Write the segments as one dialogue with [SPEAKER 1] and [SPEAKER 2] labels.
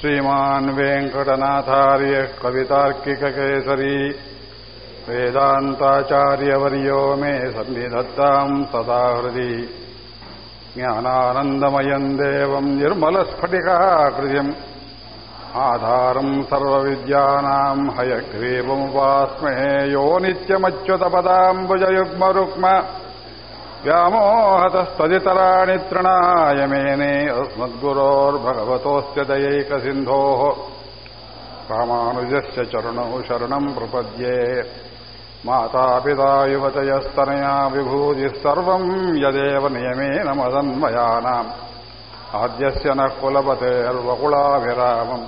[SPEAKER 1] श्रीमान् वेङ्कटनाथार्य कवितार्किककेसरी वेदान्ताचार्यवर्यो मे सन्निधत्ताम् सदा हृदि ज्ञानानन्दमयम् देवम् निर्मलस्फटिकाकृतिम् आधारम् सर्वविद्यानाम् हयग्रीवमुपास्महे यो नित्यमच्युतपदाम्बुजयुग्मरुक्म व्यामोहतस्तदितराणि तृणाय मेने अस्मद्गुरोर्भगवतोऽस्य दयैकसिन्धोः रामानुजस्य चरणौ शरणम् प्रपद्ये मातापिता युवतयस्तनया विभूतिः सर्वम् यदेव नियमेन मदन्मयानाम् आद्यस्य नः कुलपतेर्वकुलाभिरामम्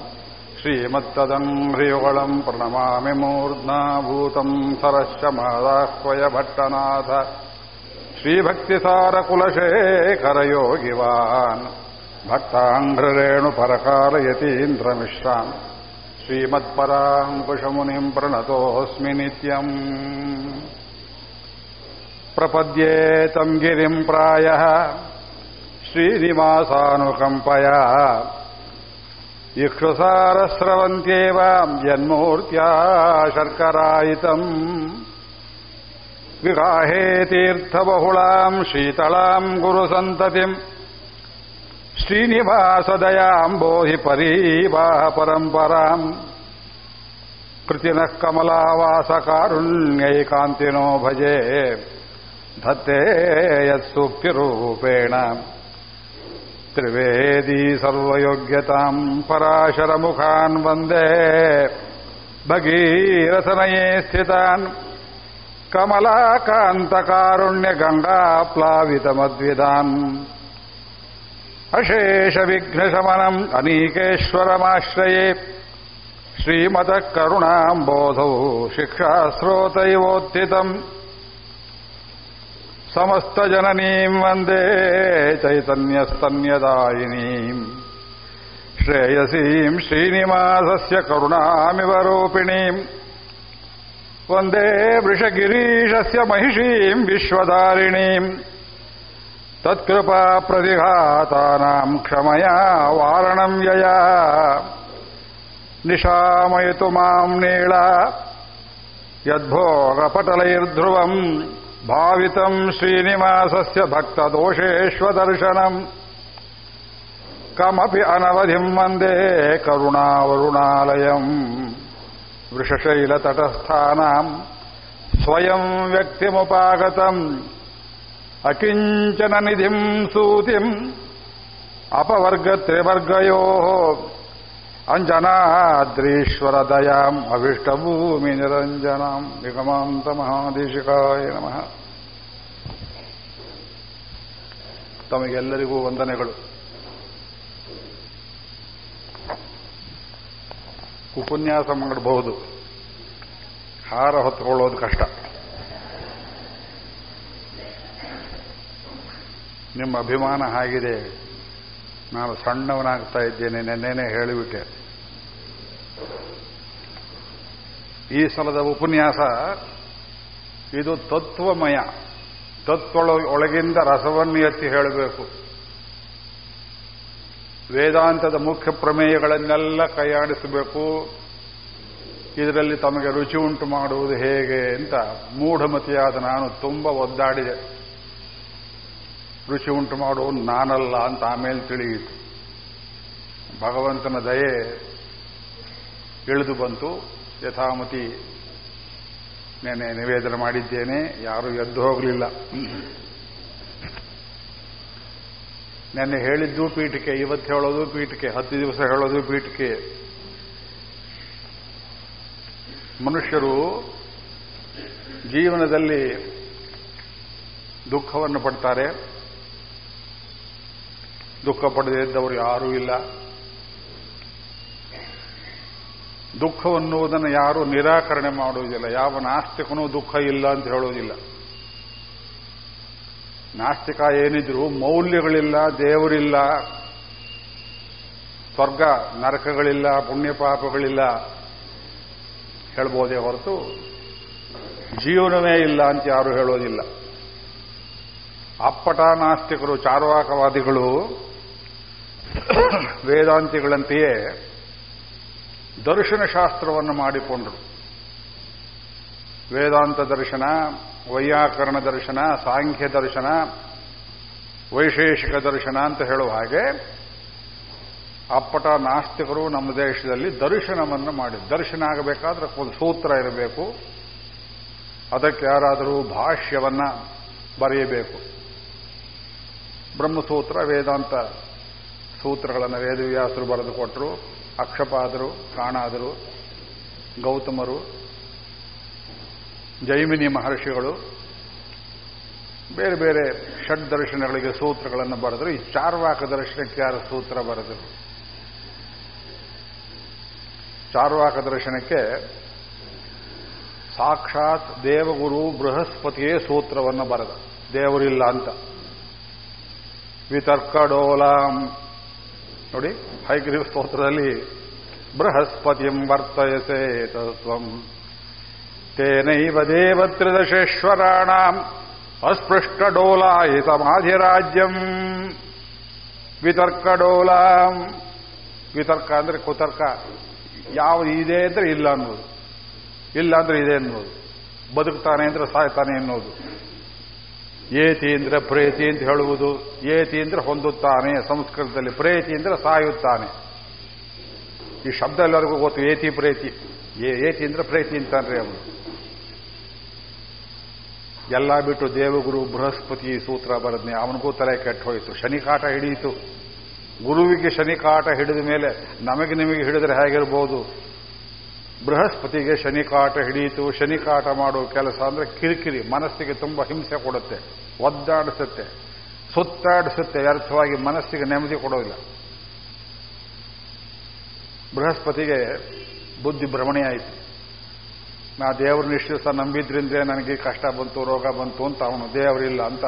[SPEAKER 1] श्रीमत्तदम् ह्रियुगलम् प्रणमामि मूर्ध्ना भूतम् सरश्च मादाह्वय भट्टनाथ श्रीभक्तिसारकुलशेखरयोगिवान् भक्ताङ्घ्रेणुपरकालयतीन्द्रमिश्राम् श्रीमत्पराङ्कुशमुनिम् प्रणतोऽस्मि नित्यम् प्रपद्ये तम् गिरिम् प्रायः श्रीनिवासानुकम्पया इक्षुसारस्रवन्त्येव जन्मूर्त्या शर्करायितम् ವಿಗಾಹೇ ತೀರ್ಥಬಹುಳಾಂ ಶೀತಳಾಂ ಗುರುಸಂತತಿಂ ಶ್ರೀನಿವಾಸದಯಾಂಬೋಧಿ ಪರೀವಾಹ ಪರಂಪರಾಂ ಕೃತಿನಃ ಕಮಲಾವಾಸ ಕಾರುಣ್ಯೈಕಾಂತಿನೋ ಭಜೆ ಧತ್ತೇ ಯತ್ಸುಪ್ತಿರೂಪೇಣ ತ್ರಿವೇದಿ ಸರ್ವಯೋಗ್ಯತಾಂ ಪರಾಶರಮುಖಾನ್ ವಂದೇ ಭಗೀರಥನಯೇ ಸ್ಥಿತಾನ್ कमलाकान्तकारुण्यगङ्गाप्लावितमद्विदान् अशेषविघ्नशमनम् अनीकेश्वरमाश्रये श्रीमतः करुणाम् बोधौ शिक्षास्रोतैवोत्थितम् समस्तजननीम् वन्दे चैतन्यस्तन्यदायिनीम् श्रेयसीम् श्रीनिवासस्य करुणामिव रूपिणीम् वन्दे वृषगिरीशस्य महिषीम् विश्वधारिणीम् तत्कृपाप्रतिघातानाम् क्षमया वारणम् यया निशामयतु माम् नीळा यद्भोगपटलैर्ध्रुवम् भावितम् श्रीनिवासस्य भक्तदोषेष्वदर्शनम् कमपि अनवधिम् वन्दे करुणावरुणालयम् वृषशैलतटस्थानाम् स्वयम् व्यक्तिमुपागतम् अकिञ्चननिधिम् सूतिम् अपवर्गत्रिवर्गयोः अञ्जनाद्रीश्वरदयाम् अभीष्टभूमिनिरञ्जनाम् ನಿಗಮಾಂತಮಹಾದೇಶಿಕಾಯ ನಮಃ ತಮಗೆಲ್ಲರಿಗೂ ವಂದನೆಗಳು ಉಪನ್ಯಾಸ ಮಾಡಬಹುದು. ಹಾರ ಹೊತ್ಕೊಳ್ಳೋದು ಕಷ್ಟ. ನಿಮ್ಮ ಅಭಿಮಾನ ಹಾಗಿದೆ. ನಾನು ಸಣ್ಣವನಾಗ್ತಾ ಇದ್ದೇನೆ, ನೆನ್ನೆನೇ ಹೇಳಿಬಿಟ್ಟೆ. ಈ ಸಲದ ಉಪನ್ಯಾಸ, ಇದು ತತ್ವಮಯ. ತತ್ವೊಳ ಒಳಗಿಂದ ರಸವನ್ನು ಎತ್ತಿ ಹೇಳಬೇಕು. ವೇದಾಂತದ ಮುಖ್ಯ ಪ್ರಮೇಯಗಳನ್ನೆಲ್ಲ ಕೈಯಾಡಿಸಬೇಕು. ಇದರಲ್ಲಿ ತಮಗೆ ರುಚಿ ಉಂಟು ಮಾಡುವುದು ಹೇಗೆ ಅಂತ ಮೂಢಮತಿಯಾದ ನಾನು ತುಂಬ ಒದ್ದಾಡಿದೆ. ರುಚಿ ಉಂಟು ಮಾಡುವುದು ನಾನಲ್ಲ ಅಂತ ಆಮೇಲೆ ತಿಳಿಯಿತು. ಭಗವಂತನ ದಯೆ ಇಳಿದು ಬಂತು. ಯಥಾಮತಿ ನೆನೆ ನಿವೇದನೆ ಮಾಡಿದ್ದೇನೆ. ಯಾರೂ ಎದ್ದು ಹೋಗಲಿಲ್ಲ. ನೆನ್ನೆ ಹೇಳಿದ್ದು ಪೀಠಿಕೆ ಇವತ್ತು ಹೇಳೋದು ಪೀಠಿಕೆ ಹತ್ತು ದಿವಸ ಹೇಳೋದು ಪೀಠಿಕೆ ಮನುಷ್ಯರು ಜೀವನದಲ್ಲಿ ದುಃಖವನ್ನು ಪಡ್ತಾರೆ. ದುಃಖ ಪಡದೇ ಇದ್ದವರು ಯಾರೂ ಇಲ್ಲ. ದುಃಖವನ್ನುವುದನ್ನು ಯಾರು ನಿರಾಕರಣೆ ಮಾಡುವುದಿಲ್ಲ ಯಾವ ನಾಸ್ತಿಕನೂ ದುಃಖ ಇಲ್ಲ ಅಂತ ಹೇಳುವುದಿಲ್ಲ ನಾಸ್ತಿಕ ಏನಿದ್ರು ಮೌಲ್ಯಗಳಿಲ್ಲ, ದೇವರಿಲ್ಲ, ಸ್ವರ್ಗ ನರಕಗಳಿಲ್ಲ ಪುಣ್ಯ ಪಾಪಗಳಿಲ್ಲ ಹೇಳ್ಬೋದೇ ಹೊರತು ಜೀವನವೇ ಇಲ್ಲ ಅಂತ ಯಾರು ಹೇಳೋದಿಲ್ಲ. ಅಪ್ಪಟ ನಾಸ್ತಿಕರು, ಚಾರ್ವಾಕವಾದಿಗಳು ವೇದಾಂತಿಗಳಂತೆಯೇ ದರ್ಶನ ಶಾಸ್ತ್ರವನ್ನು ಮಾಡಿಕೊಂಡರು. ವೇದಾಂತ ದರ್ಶನ ವೈಯಾಕರಣ ದರ್ಶನ, ಸಾಂಖ್ಯ ದರ್ಶನ, ವೈಶೇಷಿಕ ದರ್ಶನ ಅಂತ ಹೇಳುವ ಹಾಗೆ ಅಪ್ಪಟ ನಾಸ್ತಿಕರು ನಮ್ಮ ದೇಶದಲ್ಲಿ ದರ್ಶನವನ್ನು ಮಾಡಿ ದರ್ಶನ ಆಗಬೇಕಾದ್ರೆ ಒಂದು ಸೂತ್ರ ಇರಬೇಕು. ಅದಕ್ಕೆ ಯಾರಾದರೂ ಭಾಷ್ಯವನ್ನ ಬರೆಯಬೇಕು. ಬ್ರಹ್ಮಸೂತ್ರ, ವೇದಾಂತ ಸೂತ್ರಗಳನ್ನು ವೇದವ್ಯಾಸರು ಬರೆದುಕೊಟ್ರು ಅಕ್ಷಪಾದರು ಕಾಣಾದರು ಗೌತಮರು ಜೈಮಿನಿ ಮಹರ್ಷಿಗಳು ಬೇರೆ ಬೇರೆ ಷಡ್ ದರ್ಶನಗಳಿಗೆ ಸೂತ್ರಗಳನ್ನು ಬರೆದರು. ಈ ಚಾರ್ವಾಕ ದರ್ಶನಕ್ಕೆ ಯಾರು ಸೂತ್ರ ಬರೆದರು? ಚಾರ್ವಾಕ ದರ್ಶನಕ್ಕೆ ಸಾಕ್ಷಾತ್ ದೇವಗುರು ಬೃಹಸ್ಪತಿಯೇ ಸೂತ್ರವನ್ನು ಬರೆದ. ದೇವರಿಲ್ಲ ಅಂತ. ವಿತರ್ಕಡೋಲಾಂ ನೋಡಿ, ಹೈಗ್ರೀವ್ ಸ್ತೋತ್ರದಲ್ಲಿ ಬೃಹಸ್ಪತಿಂ ವರ್ತಯಸೆ ತತ್ವಂ. ತೇನೈವ ದೇವತ್ರಿದಶೇಶ್ವರಾಣಾಂ ಅಸ್ಪೃಷ್ಟಡೋಲಾಯಿತಮಾಧಿರಾಜ್ಯಂ ವಿತರ್ಕಡೋಲಾಂ ವಿತರ್ಕ ಅಂದ್ರೆ ಕುತರ್ಕ. ಯಾವುದು ಇದೆ ಅಂದ್ರೆ ಇಲ್ಲ ಅನ್ನೋದು. ಇಲ್ಲ ಅಂದ್ರೆ ಇದೆ ಅನ್ನೋದು. ಬದುಕ್ತಾನೆ ಅಂದ್ರೆ ಸಾಯ್ತಾನೆ ಅನ್ನೋದು. ಏತಿ ಅಂದ್ರೆ ಪ್ರೇತಿ ಅಂತ ಹೇಳುವುದು. ಏತಿ ಅಂದ್ರೆ ಹೊಂದುತ್ತಾನೆ. ಸಂಸ್ಕೃತದಲ್ಲಿ ಪ್ರೇತಿ ಅಂದ್ರೆ ಸಾಯುತ್ತಾನೆ. ಈ ಶಬ್ದ ಎಲ್ಲರಿಗೂ ಗೊತ್ತು. ಏತಿ ಪ್ರೇತಿ. ಏತಿ ಅಂದ್ರೆ ಪ್ರೇತಿ ಅಂತಾನ್ರಿ ಅವನು? ಎಲ್ಲ ಬಿಟ್ಟು ದೇವಗುರು ಬೃಹಸ್ಪತಿ ಸೂತ್ರ ಬರದ್ನೆ, ಅವನಿಗೂ ತಲೆ ಕೆಟ್ಟ ಹೋಯಿತು ಶನಿಕಾಟ ಹಿಡಿಯಿತು. ಗುರುವಿಗೆ ಶನಿಕಾಟ ಹಿಡಿದ ಮೇಲೆ ನಮಗೆ ನಿಮಗೆ ಹಿಡಿದ್ರೆ ಹೇಗಿರ್ಬೋದು? ಬೃಹಸ್ಪತಿಗೆ ಶನಿಕಾಟ ಹಿಡಿಯಿತು ಶನಿಕಾಟ ಮಾಡೋ ಕೆಲಸ ಅಂದ್ರೆ ಕಿರಿಕಿರಿ, ಮನಸ್ಸಿಗೆ ತುಂಬಾ ಹಿಂಸೆ ಕೊಡುತ್ತೆ, ಒದ್ದಾಡಿಸುತ್ತೆ, ಸುತ್ತಾಡಿಸುತ್ತೆ, ವ್ಯರ್ಥವಾಗಿ ಮನಸ್ಸಿಗೆ ನೆಮ್ಮದಿ ಕೊಡೋದಿಲ್ಲ. ಬೃಹಸ್ಪತಿಗೆ ಬುದ್ಧಿ ಭ್ರಮಣೆ ಆಯಿತು. ನಾ ದೇವ್ರನ್ನ ಇಷ್ಟು ದಿವಸ ನಂಬಿದ್ರಿಂದ ನನಗೆ ಕಷ್ಟ ಬಂತು, ರೋಗ ಬಂತು ಅಂತ ಅವನು ದೇವರಿಲ್ಲ ಅಂತ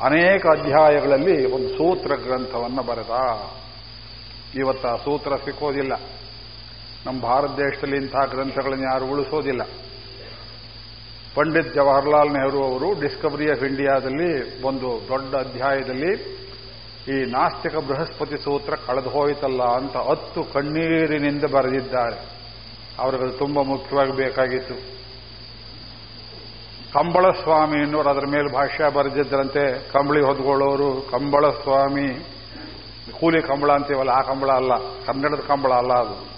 [SPEAKER 1] ಅನೇಕ ಅಧ್ಯಾಯಗಳಲ್ಲಿ ಒಂದು ಸೂತ್ರ ಗ್ರಂಥವನ್ನು ಬರೆದ. ಇವತ್ತ ಆ ಸೂತ್ರ ಸಿಕ್ಕೋದಿಲ್ಲ. ನಮ್ಮ ಭಾರತ ದೇಶದಲ್ಲಿ ಇಂತಹ ಗ್ರಂಥಗಳನ್ನು ಯಾರು ಉಳಿಸೋದಿಲ್ಲ. ಪಂಡಿತ್ ಜವಾಹರ್ಲಾಲ್ ನೆಹರು ಅವರು ಡಿಸ್ಕವರಿ ಆಫ್ ಇಂಡಿಯಾದಲ್ಲಿ ಒಂದು ದೊಡ್ಡ ಅಧ್ಯಾಯದಲ್ಲಿ ಈ ನಾಸ್ತಿಕ ಬೃಹಸ್ಪತಿ ಸೂತ್ರ ಕಳೆದು ಹೋಯಿತಲ್ಲ ಅಂತ ಹತ್ತು ಕಣ್ಣೀರಿನಿಂದ ಬರೆದಿದ್ದಾರೆ. ಅವ್ರಿಗೆ ತುಂಬ ಮುಖ್ಯವಾಗಿ ಬೇಕಾಗಿತ್ತು. ಕಂಬಳ ಸ್ವಾಮಿ ಎನ್ನುವರು ಅದರ ಮೇಲೆ ಭಾಷ್ಯ ಬರೆದಿದ್ದರಂತೆ, ಕಂಬಳಿ ಹೊದ್ಕೊಳ್ಳೋರು ಕಂಬಳ ಸ್ವಾಮಿ ಕೂಲಿ ಕಂಬಳ ಅಂತೀವಲ್ಲ, ಆ ಕಂಬಳ ಅಲ್ಲ, ಕನ್ನಡದ ಕಂಬಳ ಅಲ್ಲ ಅದು.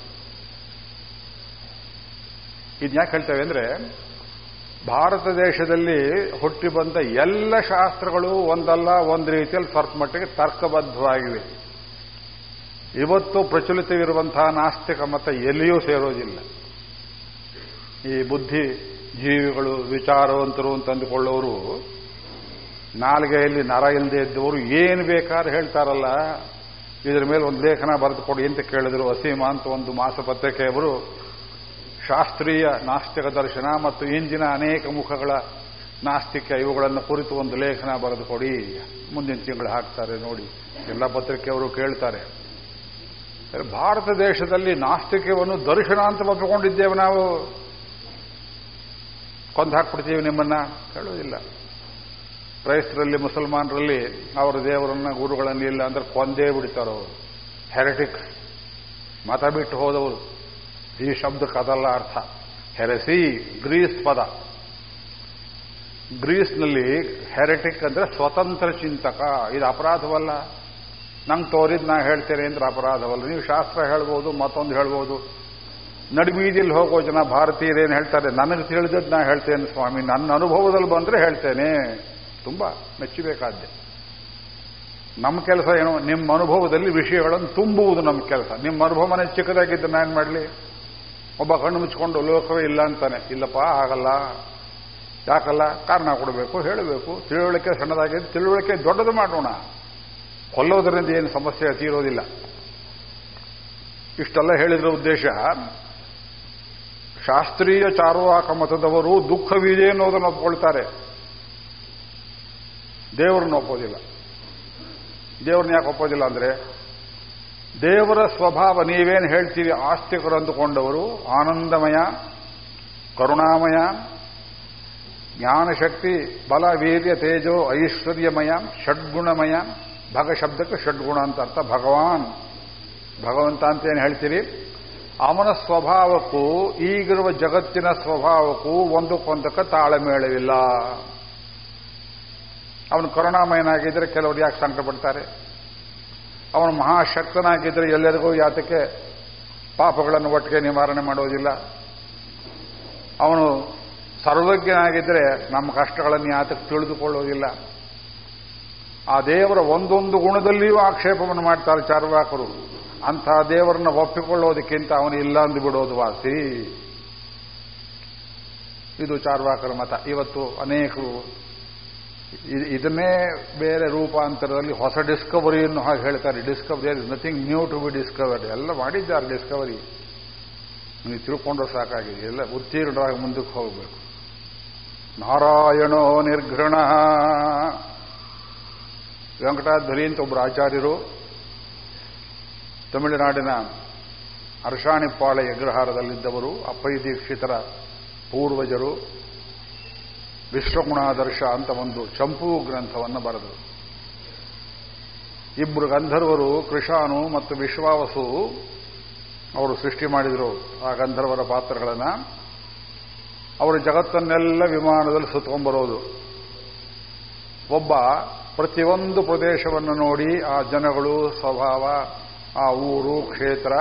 [SPEAKER 1] ಯಾಕೆ ಹೇಳ್ತೇವೆ ಅಂದ್ರೆ ಭಾರತ ದೇಶದಲ್ಲಿ ಹುಟ್ಟಿ ಬಂದ ಎಲ್ಲ ಶಾಸ್ತ್ರಗಳು ಒಂದಲ್ಲ, ಒಂದು ರೀತಿಯಲ್ಲಿ ಸ್ವಲ್ಪ ಮಟ್ಟಿಗೆ ತರ್ಕಬದ್ಧವಾಗಿವೆ. ಇವತ್ತು ಪ್ರಚಲಿತವಿರುವಂತಹ ನಾಸ್ತಿಕ ಮತ ಎಲ್ಲಿಯೂ ಸೇರೋದಿಲ್ಲ. ಈ ಬುದ್ಧಿ ಜೀವಿಗಳು, ವಿಚಾರವಂತರು ಅಂತ ಅಂದುಕೊಳ್ಳೋರು, ನಾಲ್ಗೆಯಲ್ಲಿ ನರ ಇಲ್ಲದೆ ಇದ್ದವರು ಏನು ಬೇಕಾದ್ರೆ ಹೇಳ್ತಾರಲ್ಲ, ಇದರ ಮೇಲೆ ಒಂದು ಲೇಖನ ಬರೆದುಕೊಡಿ ಅಂತ ಕೇಳಿದ್ರು. ಅಸೀಮಾ ಅಂತ ಒಂದು ಮಾಸಪತ್ರಿಕೆಯವರು ಶಾಸ್ತ್ರೀಯ ನಾಸ್ತಿಕ ದರ್ಶನ ಮತ್ತು ಇಂದಿನ ಅನೇಕ ಮುಖಗಳ ನಾಸ್ತಿಕ ಇವುಗಳನ್ನು ಕುರಿತು ಒಂದು ಲೇಖನ ಬರೆದು ಕೊಡಿ ಮುಂದಿನ ತಿಂಗಳು ಹಾಕ್ತಾರೆ ನೋಡಿ. ಎಲ್ಲ ಪತ್ರಿಕೆಯವರು ಕೇಳ್ತಾರೆ. ಭಾರತ ದೇಶದಲ್ಲಿ ನಾಸ್ತಿಕವನ್ನು ದರ್ಶನ ಅಂತ ಒಪ್ಪಿಕೊಂಡಿದ್ದೇವೆ ನಾವು. ಕೊಂದು ಹಾಕ್ಬಿಡ್ತೀವಿ ನಿಮ್ಮನ್ನ? ಹೇಳೋದಿಲ್ಲ ಕ್ರೈಸ್ತರಲ್ಲಿ, ಮುಸಲ್ಮಾನರಲ್ಲಿ ಅವರ ದೇವರನ್ನ, ಗುರುಗಳನ್ನ ಇಲ್ಲ ಅಂದ್ರೆ ಕೊಂದೇ ಬಿಡ್ತಾರೆ ಅವರು ಹೆರಟಿಕ್ಸ್ ಮತ ಬಿಟ್ಟು ಹೋದವರು. ಈ ಶಬ್ದಕ್ಕದಲ್ಲ ಅರ್ಥ. ಹೆರಸಿ, ಗ್ರೀಸ್ ಪದ. ಗ್ರೀಸ್ನಲ್ಲಿ ಹೆರೆಟಿಕ್ ಅಂದ್ರೆ ಸ್ವತಂತ್ರ ಚಿಂತಕ. ಇದು ಅಪರಾಧವಲ್ಲ. ನಂಗೆ ತೋರಿದ್ ನಾ ಹೇಳ್ತೇನೆ ಅಂದ್ರೆ ಅಪರಾಧವಲ್ಲ. ನೀವು ಶಾಸ್ತ್ರ ಹೇಳ್ಬೋದು, ಮತ್ತೊಂದು ಹೇಳ್ಬೋದು. ನಡುಬೀದಿಲಿ ಹೋಗೋ ಜನ ಭಾರತೀಯರೇನು ಹೇಳ್ತಾರೆ? ನನಗೆ ತಿಳಿದದ್ದು ನಾ ಹೇಳ್ತೇನೆ ಸ್ವಾಮಿ. ನನ್ನ ಅನುಭವದಲ್ಲಿ ಬಂದ್ರೆ ಹೇಳ್ತೇನೆ. ತುಂಬಾ ಮೆಚ್ಚಬೇಕಾದ್ದೆ ನಮ್ಮ ಕೆಲಸ ಏನು ನಿಮ್ಮ ಅನುಭವದಲ್ಲಿ ವಿಷಯಗಳನ್ನು ತುಂಬುವುದು ನಮ್ಮ ಕೆಲಸ. ನಿಮ್ಮ ಅನುಭವನೇ ಚಿಕ್ಕದಾಗಿದ್ದು ನಾನು ಮಾಡಲಿ. ಒಬ್ಬ ಕಣ್ಣು ಮುಚ್ಕೊಂಡು ಲೋಕವೇ ಇಲ್ಲ ಅಂತಾನೆ. ಇಲ್ಲಪ್ಪ ಆಗಲ್ಲ ಯಾಕಲ್ಲ? ಕಾರಣ ಕೊಡಬೇಕು, ಹೇಳಬೇಕು. ತಿಳುವಳಿಕೆ ಸಣ್ಣದಾಗಿದೆ. ತಿಳುವಳಿಕೆ ದೊಡ್ಡದು ಮಾಡೋಣ. ಕೊಲ್ಲೋದರಿಂದ ಏನು ಸಮಸ್ಯೆ ತೀರೋದಿಲ್ಲ. ಇಷ್ಟೆಲ್ಲ ಹೇಳಿದ್ರ ಉದ್ದೇಶ, ಶಾಸ್ತ್ರೀಯ ಚಾರುವಾಕ ಮತದವರು ದುಃಖವಿದೆ ಅನ್ನೋದನ್ನು ಒಪ್ಕೊಳ್ತಾರೆ. ದೇವರನ್ನ ಒಪ್ಪೋದಿಲ್ಲ. ದೇವ್ರನ್ನ ಯಾಕೆ ಒಪ್ಪೋದಿಲ್ಲ ಅಂದ್ರೆ ದೇವರ ಸ್ವಭಾವ ನೀವೇನು ಹೇಳ್ತೀವಿ ಆಸ್ತಿಕರು ಅಂದುಕೊಂಡವರು, ಆನಂದಮಯ, ಕರುಣಾಮಯ, ಜ್ಞಾನಶಕ್ತಿ, ಬಲ, ವೀರ್ಯ, ತೇಜೋ, ಐಶ್ವರ್ಯಮಯ, ಷಡ್ಗುಣಮಯ, ಭಗ ಶಬ್ದಕ್ಕೆ ಷಡ್ಗುಣ ಅಂತ ಅರ್ಥ, ಭಗವಾನ್, ಭಗವಂತ ಅಂತ ಏನು ಹೇಳ್ತೀರಿ? ಅವನ ಸ್ವಭಾವಕ್ಕೂ, ಈಗಿರುವ ಜಗತ್ತಿನ ಸ್ವಭಾವಕ್ಕೂ ಒಂದಕ್ಕೊಂದಕ್ಕೆ ತಾಳಮೇಳವಿಲ್ಲ. ಅವನು ಕರುಣಾಮಯನಾಗಿದ್ದರೆ ಕೆಲವರು ಯಾಕೆ ಸಂಕಟ ಅವನು ಮಹಾಶಕ್ತನಾಗಿದ್ದರೆ ಎಲ್ಲರಿಗೂ ಯಾತಕ್ಕೆ ಪಾಪಗಳನ್ನು ಒಟ್ಟಿಗೆ ನಿವಾರಣೆ ಮಾಡೋದಿಲ್ಲ. ಅವನು ಸರ್ವಜ್ಞನಾಗಿದ್ದರೆ ನಮ್ಮ ಕಷ್ಟಗಳನ್ನು ಯಾತಕ್ಕೆ ತಿಳಿದುಕೊಳ್ಳೋದಿಲ್ಲ. ಆ ದೇವರ ಒಂದೊಂದು ಗುಣದಲ್ಲಿಯೂ ಆಕ್ಷೇಪವನ್ನು ಮಾಡ್ತಾರೆ ಚಾರ್ವಾಕರು. ಅಂಥ ದೇವರನ್ನ ಒಪ್ಪಿಕೊಳ್ಳೋದಕ್ಕಿಂತ ಅವನು ಇಲ್ಲ ಅಂದು ಬಿಡೋದು ವಾಸಿ. ಇದು ಚಾರ್ವಾಕರ ಮತ. ಇವತ್ತು ಅನೇಕರು ಇದನ್ನೇ ಬೇರೆ ರೂಪಾಂತರದಲ್ಲಿ ಹೊಸ ಡಿಸ್ಕವರಿಯನ್ನು ಹಾಗೆ ಹೇಳ್ತಾರೆ. Discovery is nothing new to be discovered ಎಲ್ಲ ಮಾಡಿದ್ದಾರೆ ಡಿಸ್ಕವರಿ. ನೀವು ತಿಳ್ಕೊಂಡ್ರೆ ಸಾಕಾಗಿದೆ. ಎಲ್ಲ ಉತ್ತೀರ್ಣರಾಗಿ ಮುಂದಕ್ಕೆ ಹೋಗಬೇಕು. ನಾರಾಯಣೋ ನಿರ್ಘೃಣ. ವೆಂಕಟಾಧ್ವರಿ ಅಂತ ಒಬ್ಬರು ಆಚಾರ್ಯರು ತಮಿಳುನಾಡಿನ ಅರ್ಷಾಣಿಪಾಳೆ ಅಗ್ರಹಾರದಲ್ಲಿದ್ದವರು ಅಪ್ಪಯ್ಯ ದೀಕ್ಷಿತರ ಪೂರ್ವಜರು ವಿಶ್ವಗುಣಾದರ್ಶ ಅಂತ ಒಂದು ಚಂಪು ಗ್ರಂಥವನ್ನು ಬರೆದರು. ಇಬ್ಬರು ಗಂಧರ್ವರು ಕೃಷಾನು ಮತ್ತು ವಿಶ್ವಾವಸು ಅವರು ಸೃಷ್ಟಿ ಮಾಡಿದರು ಆ ಗಂಧರ್ವರ ಪಾತ್ರಗಳನ್ನು. ಅವರು ಜಗತ್ತನ್ನೆಲ್ಲ ವಿಮಾನದಲ್ಲಿ ಸುತ್ತಕೊಂಡ್ಬರೋದು ಒಬ್ಬ ಪ್ರತಿಯೊಂದು ಪ್ರದೇಶವನ್ನು ನೋಡಿ ಆ ಜನಗಳು, ಸ್ವಭಾವ, ಆ ಊರು, ಕ್ಷೇತ್ರ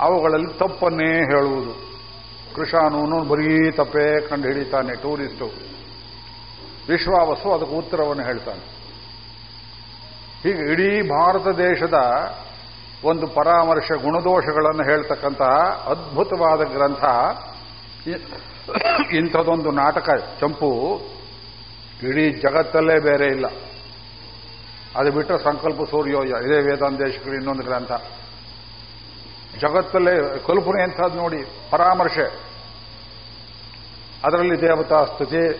[SPEAKER 1] ಅವುಗಳಲ್ಲಿ ತಪ್ಪನ್ನೇ ಹೇಳುವುದು. ಕೃಷಾನೂನು ಬರೀ ತಪ್ಪೇ ಕಂಡು ಹಿಡಿತಾನೆ ಟೂರಿಸ್ಟು. ವಿಶ್ವಾವಸು ಅದಕ್ಕೆ ಉತ್ತರವನ್ನು ಹೇಳ್ತಾನೆ. ಹೀಗೆ ಇಡೀ ಭಾರತ ದೇಶದ ಒಂದು ಪರಾಮರ್ಶ ಗುಣದೋಷಗಳನ್ನು ಹೇಳ್ತಕ್ಕಂತಹ ಅದ್ಭುತವಾದ ಗ್ರಂಥ ಇಂಥದೊಂದು ನಾಟಕ, ಚಂಪು, ಇಡೀ ಜಗತ್ತಲ್ಲೇ ಬೇರೆ ಇಲ್ಲ. ಅದು ಬಿಟ್ಟರೆ ಸಂಕಲ್ಪ ಸೂರ್ಯೋಯ ಇದೇ ವೇದಾಂತೇಶಕರು ಇನ್ನೊಂದು ಗ್ರಂಥ. ಜಗತ್ತಲ್ಲೇ ಕಲ್ಪನೆ ಎಂಥದ್ದು ನೋಡಿ, ಪರಾಮರ್ಶೆ. ಅದರಲ್ಲಿ ದೇವತಾ ಸ್ತುತಿ,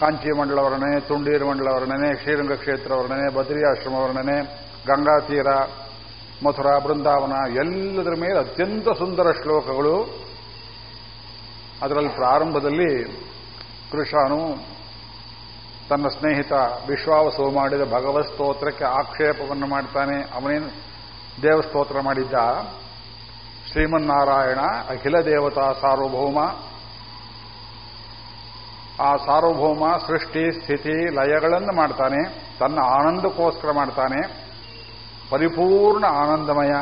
[SPEAKER 1] ಕಾಂಚಿ ಮಂಡಲ ವರ್ಣನೆ, ತುಂಡೀರ್ ಮಂಡಲ ವರ್ಣನೆ, ಶ್ರೀರಂಗ ಕ್ಷೇತ್ರ ವರ್ಣನೆ ಬದ್ರಿಯಾಶ್ರಮ ವರ್ಣನೆ, ಗಂಗಾ ತೀರ, ಮಥುರಾ ಬೃಂದಾವನ, ಎಲ್ಲದರ ಮೇಲೆ ಅತ್ಯಂತ ಸುಂದರ ಶ್ಲೋಕಗಳು. ಅದರಲ್ಲಿ ಪ್ರಾರಂಭದಲ್ಲಿ ಕೃಷಾನು ತನ್ನ ಸ್ನೇಹಿತ ವಿಶ್ವಾವಸು ಮಾಡಿದ ಭಗವತ್ ಸ್ತೋತ್ರಕ್ಕೆ ಆಕ್ಷೇಪವನ್ನು ಮಾಡ್ತಾನೆ. ಅವನೇನು ದೇವಸ್ತೋತ್ರ ಮಾಡಿದ್ದ? ಶ್ರೀಮನ್ನಾರಾಯಣ ಅಖಿಲ ದೇವತಾ ಸಾರ್ವಭೌಮ. ಆ ಸಾರ್ವಭೌಮ ಸೃಷ್ಟಿ, ಸ್ಥಿತಿ, ಲಯಗಳನ್ನು ಮಾಡ್ತಾನೆ. ತನ್ನ ಆನಂದಕ್ಕೋಸ್ಕರ ಮಾಡ್ತಾನೆ. ಪರಿಪೂರ್ಣ ಆನಂದಮಯ.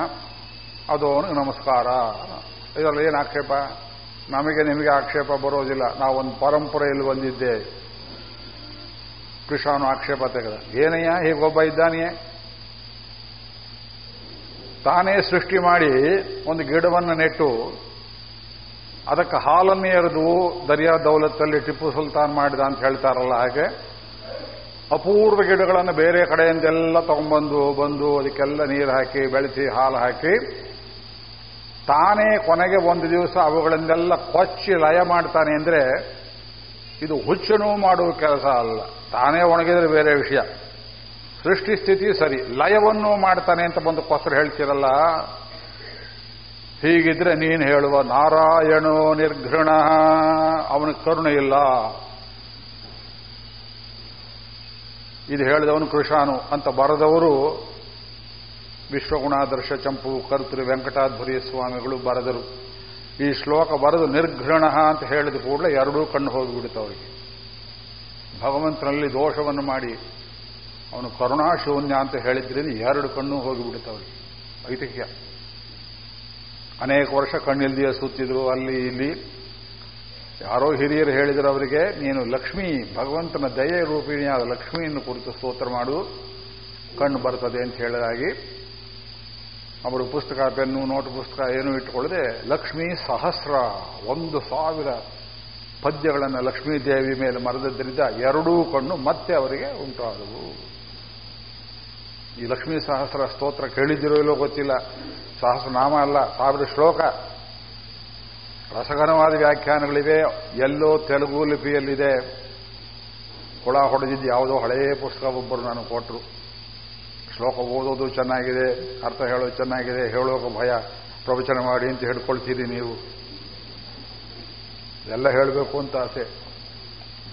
[SPEAKER 1] ಅದು ಅವನಿಗೆ ನಮಸ್ಕಾರ. ಇದರಲ್ಲಿ ಏನು ಆಕ್ಷೇಪ? ನಮಗೆ ನಿಮಗೆ ಆಕ್ಷೇಪ ಬರೋದಿಲ್ಲ. ನಾವೊಂದು ಪರಂಪರೆಯಲ್ಲಿ ಬಂದಿದ್ದೆ. ಕೃಷಾನು ಆಕ್ಷೇಪ ತೆಗೆದ. ಏನಯ್ಯ ಹೀಗೊಬ್ಬ ಇದ್ದಾನೆಯೇ? ತಾನೇ ಸೃಷ್ಟಿ ಮಾಡಿ ಒಂದು ಗಿಡವನ್ನು ನೆಟ್ಟು, ಅದಕ್ಕೆ ಹಾಲನ್ನು ಎರೆದು ದರ್ಯಾ ದೌಲತ್ತಲ್ಲಿ ಟಿಪ್ಪು ಸುಲ್ತಾನ್ ಮಾಡಿದ ಅಂತ ಹೇಳ್ತಾರಲ್ಲ ಹಾಗೆ, ಅಪೂರ್ವ ಗಿಡಗಳನ್ನು ಬೇರೆ ಕಡೆಯಿಂದೆಲ್ಲ ತಗೊಂಡ್ಬಂದು, ಬಂದು ಅದಕ್ಕೆಲ್ಲ ನೀರು ಹಾಕಿ, ಬೆಳೆಸಿ, ಹಾಲು ಹಾಕಿ, ತಾನೇ ಕೊನೆಗೆ ಒಂದು ದಿವಸ ಅವುಗಳನ್ನೆಲ್ಲ ಕೊಚ್ಚಿ ಲಯ ಮಾಡ್ತಾನೆ ಅಂದರೆ ಇದು ಹುಚ್ಚನೂ ಮಾಡುವ ಕೆಲಸ ಅಲ್ಲ. ತಾನೇ ಒಣಗಿದ್ರೆ ಬೇರೆ ವಿಷಯ. ಸೃಷ್ಟಿ ಸ್ಥಿತಿ ಸರಿ. ಲಯವನ್ನು ಮಾಡ್ತಾನೆ ಅಂತ ಬಂದು ಕೊಸರು ಹೇಳ್ತಿರಲ್ಲ? ಹೀಗಿದ್ರೆ ನೀನು ಹೇಳುವ ನಾರಾಯಣೋ ನಿರ್ಘೃಣ, ಅವನ ಕರುಣೆ ಇಲ್ಲ. ಇದು ಹೇಳಿದವನು ಕೃಷಾನು ಅಂತ ಬರೆದವರು ವಿಶ್ವಗುಣಾದರ್ಶ ಚಂಪು, ಕರ್ತೃ, ವೆಂಕಟಾಧ್ವರಿ ಸ್ವಾಮಿಗಳು ಬರೆದರು. ಈ ಶ್ಲೋಕ ಬರೆದು ನಿರ್ಘೃಣ ಅಂತ ಹೇಳಿದ ಕೂಡಲೇ ಎರಡೂ ಕಣ್ಣು ಹೋಗಿಬಿಡುತ್ತೆ ಅವರಿಗೆ. ಭಗವಂತನಲ್ಲಿ ದೋಷವನ್ನು ಮಾಡಿ ಅವನು ಕರುಣಾಶೂನ್ಯ ಅಂತ ಹೇಳಿದ್ರಿಂದ ಎರಡು ಕಣ್ಣು ಹೋಗಿಬಿಡುತ್ತೆ ಅವರಿಗೆ ಐತಿಹ್ಯ. ಅನೇಕ ವರ್ಷ ಕಣ್ಣಿಲ್ದಿಯ ಸುತ್ತಿದ್ರು ಅಲ್ಲಿ ಇಲ್ಲಿ ಯಾರೋ ಹಿರಿಯರು ಹೇಳಿದ್ರು ಅವರಿಗೆ, ನೀನು ಲಕ್ಷ್ಮೀ, ಭಗವಂತನ ದಯೆ ರೂಪಿಣಿಯಾದ ಲಕ್ಷ್ಮಿಯನ್ನು ಕುರಿತು ಸ್ತೋತ್ರ ಮಾಡು, ಕಣ್ಣು ಬರ್ತದೆ ಅಂತ ಹೇಳಿದಾಗಿ ಅವರು ಪುಸ್ತಕ, ಪೆನ್ನು, ನೋಟ್ ಪುಸ್ತಕ ಏನು ಇಟ್ಟುಕೊಳ್ಳದೆ ಲಕ್ಷ್ಮೀ ಸಹಸ್ರ, ಒಂದು ಸಾವಿರ ಪದ್ಯಗಳನ್ನು ಲಕ್ಷ್ಮೀ ದೇವಿ ಮೇಲೆ ಮರೆದದ್ದರಿಂದ ಎರಡೂ ಕಣ್ಣು ಮತ್ತೆ ಅವರಿಗೆ ಉಂಟಾದವು. ಈ ಲಕ್ಷ್ಮೀ ಸಹಸ್ರ ಸ್ತೋತ್ರ ಕೇಳಿದ್ದಿರೋ ಇಲ್ಲೋ ಗೊತ್ತಿಲ್ಲ. ಸಹಸ್ರನಾಮ ಅಲ್ಲ, ಸಾವಿರ ಶ್ಲೋಕ. ರಸಗಣವಾದ ವ್ಯಾಖ್ಯಾನಗಳಿವೆ. ಎಲ್ಲೋ ತೆಲುಗು ಲಿಪಿಯಲ್ಲಿದೆ. ಕೊಳ ಹೊಡೆದಿದ್ದು ಯಾವುದೋ ಹಳೆಯ ಪುಸ್ತಕ ಒಬ್ಬರು ನಾನು ಕೊಟ್ಟರು. ಶ್ಲೋಕ ಓದೋದು ಚೆನ್ನಾಗಿದೆ, ಅರ್ಥ ಹೇಳೋದು ಚೆನ್ನಾಗಿದೆ, ಹೇಳೋಕೆ ಭಯ. ಪ್ರವಚನ ಮಾಡಿ ಅಂತ ಹೇಳ್ಕೊಳ್ತೀರಿ ನೀವು. ಎಲ್ಲ ಹೇಳಬೇಕು ಅಂತ ಆಸೆ.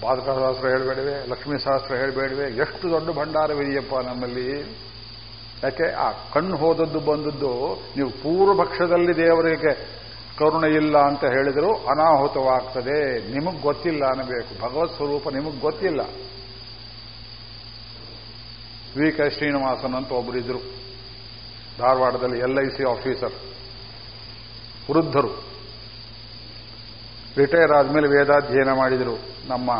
[SPEAKER 1] ಬಾಧಕ ಸಹಸ್ರ ಹೇಳಬೇಡವೆ, ಲಕ್ಷ್ಮೀ ಸಹಸ್ರ ಹೇಳಬೇಡವೆ. ಎಷ್ಟು ದೊಡ್ಡ ಭಂಡಾರವಿದೆಯಪ್ಪ ನಮ್ಮಲ್ಲಿ. ಯಾಕೆ? ಆ ಕಣ್ಣು ಹೋದದ್ದು ಬಂದದ್ದು ನೀವು ಪೂರ್ವ ಪಕ್ಷದಲ್ಲಿ ದೇವರಿಗೆ ಕರುಣೆ ಇಲ್ಲ ಅಂತ ಹೇಳಿದ್ರು ಅನಾಹುತವಾಗ್ತದೆ. ನಿಮಗ್ ಗೊತ್ತಿಲ್ಲ ಅನ್ನಬೇಕು. ಭಗವತ್ ಸ್ವರೂಪ ನಿಮಗ್ ಗೊತ್ತಿಲ್ಲ. ವಿ ಕೆ ಶ್ರೀನಿವಾಸನ್ ಅಂತ ಒಬ್ಬರಿದ್ರು ಧಾರವಾಡದಲ್ಲಿ ಎಲ್ ಐ ಸಿ ಆಫೀಸರ್. ವೃದ್ಧರು. ರಿಟೈರ್ ಆದಮೇಲೆ ವೇದಾಧ್ಯಯನ ಮಾಡಿದರು ನಮ್ಮ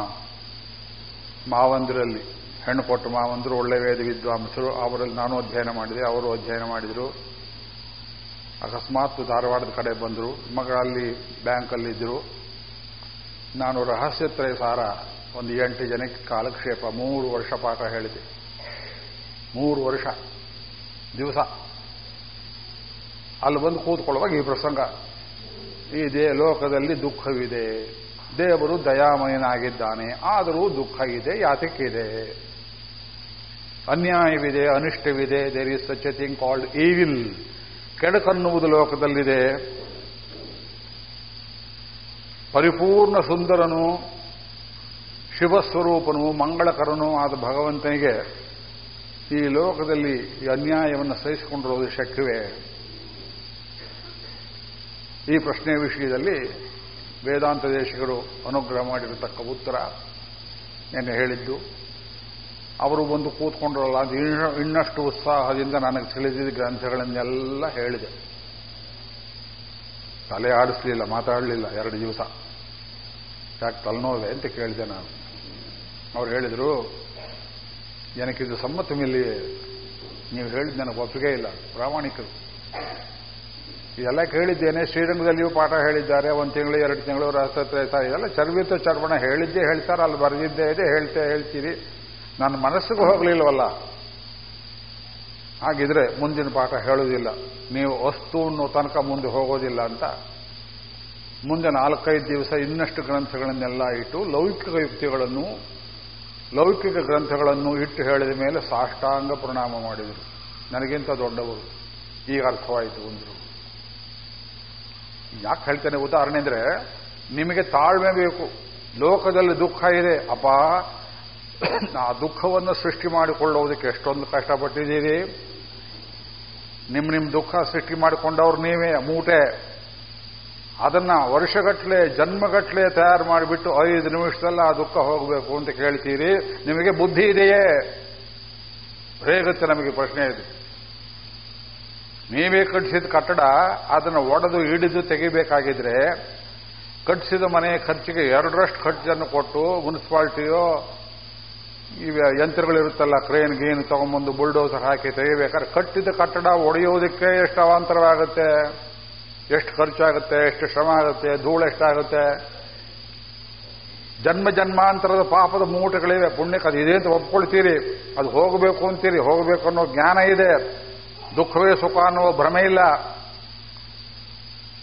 [SPEAKER 1] ಮಾವಂದಿರಲ್ಲಿ. ಹೆಣ್ಣು ಕೊಟ್ಟು ಮಾವಂದರು ಒಳ್ಳೆ ವೇದ ವಿದ್ವಾಂಸರು, ಅವರಲ್ಲಿ ನಾನು ಅಧ್ಯಯನ ಮಾಡಿದೆ, ಅವರು ಅಧ್ಯಯನ ಮಾಡಿದರು. ಅಕಸ್ಮಾತ್ ಧಾರವಾಡದ ಕಡೆ ಬಂದರು ಮಗಳಲ್ಲಿ ಬ್ಯಾಂಕಲ್ಲಿದ್ದರು ನಾನು ರಹಸ್ಯತ್ರಯ ಸಾರ ಒಂದು ಎಂಟು ಜನಕ್ಕೆ ಕಾಲಕ್ಷೇಪ, ಮೂರು ವರ್ಷ ಪಾಠ ಹೇಳಿದೆ. ಮೂರು ವರ್ಷ, ದಿವಸ. ಅಲ್ಲಿ ಬಂದು ಕೂತ್ಕೊಳ್ಳುವಾಗ ಈ ಪ್ರಸಂಗ ಈ ದೇ ಲೋಕದಲ್ಲಿ ದುಃಖವಿದೆ. ದೇವರು ದಯಾಮಯನಾಗಿದ್ದಾನೆ, ಆದರೂ ದುಃಖ ಇದೆ ಯಾತಕ್ಕಿದೆ ಅನ್ಯಾಯವಿದೆ, ಅನಿಷ್ಟವಿದೆ there is such a thing called evil ಕೆಡಕನ್ನುವುದು ಲೋಕದಲ್ಲಿದೆ. ಪರಿಪೂರ್ಣ ಸುಂದರನು, ಶಿವಸ್ವರೂಪನು, ಮಂಗಳಕರನು ಆದ ಭಗವಂತನಿಗೆ ಈ ಲೋಕದಲ್ಲಿ ಈ ಅನ್ಯಾಯವನ್ನು ಸಹಿಸಿಕೊಂಡಿರುವುದು ಶಕ್ಯವೇ ಈ ಪ್ರಶ್ನೆ ವಿಷಯದಲ್ಲಿ ವೇದಾಂತ ದೇಶಗಳು ಅನುಗ್ರಹ ಮಾಡಿರತಕ್ಕ ಉತ್ತರ ನೆನ್ನೆ ಹೇಳಿದ್ದು. ಅವರು ಬಂದು ಕೂತ್ಕೊಂಡ್ರಲ್ಲ ಅದು ಇನ್ನಷ್ಟು ಉತ್ಸಾಹದಿಂದ ನನಗೆ ತಿಳಿದಿದ್ದ ಗ್ರಂಥಗಳನ್ನೆಲ್ಲ ಹೇಳಿದೆ. ತಲೆ ಆಡಿಸ್ಲಿಲ್ಲ, ಮಾತಾಡಲಿಲ್ಲ ಎರಡು ದಿವಸ. ಯಾಕೆ ತಲೆನೋವೆ ಅಂತ ಕೇಳಿದೆ ನಾನು. ಅವ್ರು ಹೇಳಿದರು ನನಗಿದು ಸಮ್ಮತಮಿಲ್ಲಿ ನೀವು ಹೇಳಿದ ನನಗೆ ಒಪ್ಪಿಗೆ ಇಲ್ಲ, ಪ್ರಾಮಾಣಿಕರು. ಇದೆಲ್ಲ ಕೇಳಿದ್ದೇನೆ ಶ್ರೀರಂಗದಲ್ಲಿಯೂ ಪಾಠ ಹೇಳಿದ್ದಾರೆ, ಒಂದು ತಿಂಗಳು, ಎರಡು ತಿಂಗಳು ರಾಷ್ಟ್ರ ಇದೆಲ್ಲ ಚರ್ವಿತ ಚರ್ವಣ ಹೇಳಿದ್ದೇ ಹೇಳ್ತಾರೆ ಅಲ್ಲಿ ಬರೆದಿದ್ದೇ ಇದೆ, ಹೇಳ್ತೇ ಹೇಳ್ತೀರಿ. ನನ್ನ ಮನಸ್ಸಿಗೂ ಹೋಗಲಿಲ್ಲವಲ್ಲ ಹಾಗಿದ್ರೆ ಮುಂದಿನ ಪಾಠ ಹೇಳುವುದಿಲ್ಲ. ನೀವು ವಸ್ತುವನ್ನು ತನಕ ಮುಂದೆ ಹೋಗೋದಿಲ್ಲ ಅಂತ. ಮುಂದೆ ನಾಲ್ಕೈದು ದಿವಸ ಇನ್ನಷ್ಟು ಗ್ರಂಥಗಳನ್ನೆಲ್ಲ ಇಟ್ಟು, ಲೌಕಿಕ ಯುಕ್ತಿಗಳನ್ನು, ಲೌಕಿಕ ಗ್ರಂಥಗಳನ್ನು ಇಟ್ಟು ಹೇಳಿದ ಮೇಲೆ ಸಾಷ್ಟಾಂಗ ಪ್ರಣಾಮ ಮಾಡಿದರು. ನನಗಿಂತ ದೊಡ್ಡವರು? ಈಗ ಅರ್ಥವಾಯಿತು ಅಂದರು. ಯಾಕೆ ಹೇಳ್ತೇನೆ? ಉದಾಹರಣೆ ಅಂದರೆ, ನಿಮಗೆ ತಾಳ್ಮೆ ಬೇಕು. ಲೋಕದಲ್ಲಿ ದುಃಖ ಇದೆ. ಅಪ್ಪ ಆ ದುಃಖವನ್ನು ಸೃಷ್ಟಿ ಮಾಡಿಕೊಳ್ಳೋದಕ್ಕೆ ಎಷ್ಟೊಂದು ಕಷ್ಟಪಟ್ಟಿದ್ದೀರಿ? ನಿಮ್ಮ ನಿಮ್ಮ ದುಃಖ ಸೃಷ್ಟಿ ಮಾಡಿಕೊಂಡವ್ರು ನೀವೇ, ಮೂಟೆ. ಅದನ್ನ ವರ್ಷಗಟ್ಟಲೆ ಜನ್ಮಗಟ್ಟಲೆ ತಯಾರು ಮಾಡಿಬಿಟ್ಟು ಐದು ನಿಮಿಷದಲ್ಲಿ ಆ ದುಃಖ ಹೋಗಬೇಕು ಅಂತ ಕೇಳ್ತೀರಿ? ನಿಮಗೆ ಬುದ್ಧಿ ಇದೆಯೇ? ಹೇಗುತ್ತೆ ನಮಗೆ ಪ್ರಶ್ನೆ ಇದೆ? ನೀವೇ ಕಟ್ಟಿಸಿದ ಕಟ್ಟಡ ಅದನ್ನು ಒಡೆದು ಹಿಡಿದು ತೆಗಿಬೇಕಾಗಿದ್ರೆ ಕಟ್ಟಿಸಿದ ಮನೆ ಖರ್ಚಿಗೆ ಎರಡರಷ್ಟು ಖರ್ಚನ್ನು ಕೊಟ್ಟು ಮುನ್ಸಿಪಾಲ್ಟಿಯೋ ಈ ಯಂತ್ರಗಳಿರುತ್ತಲ್ಲ, ಕ್ರೇನ್, ಗೀನ್ ತಗೊಂಬಂದು ಬುಲ್ಡೋಸರ್ ಹಾಕಿ ತೆಗಿಬೇಕಾದ್ರೆ ಕಟ್ಟಿದ ಕಟ್ಟಡ ಒಡೆಯೋದಕ್ಕೆ ಎಷ್ಟು ಅವಾಂತರವಾಗುತ್ತೆ? ಎಷ್ಟು ಖರ್ಚಾಗುತ್ತೆ? ಎಷ್ಟು ಶ್ರಮ ಆಗುತ್ತೆ? ಧೂಳು ಎಷ್ಟಾಗುತ್ತೆ? ಜನ್ಮ ಜನ್ಮಾಂತರದ ಪಾಪದ ಮೂಟಗಳಿವೆ. ಪುಣ್ಯಕ್ಕೆ ಅದು ಇದೆ ಅಂತ ಒಪ್ಕೊಳ್ತೀರಿ. ಅದು ಹೋಗಬೇಕು ಅಂತೀರಿ. ಹೋಗಬೇಕು ಅನ್ನೋ ಜ್ಞಾನ ಇದೆ. ದುಃಖವೇ ಸುಖ ಅನ್ನೋ ಭ್ರಮೆ ಇಲ್ಲ.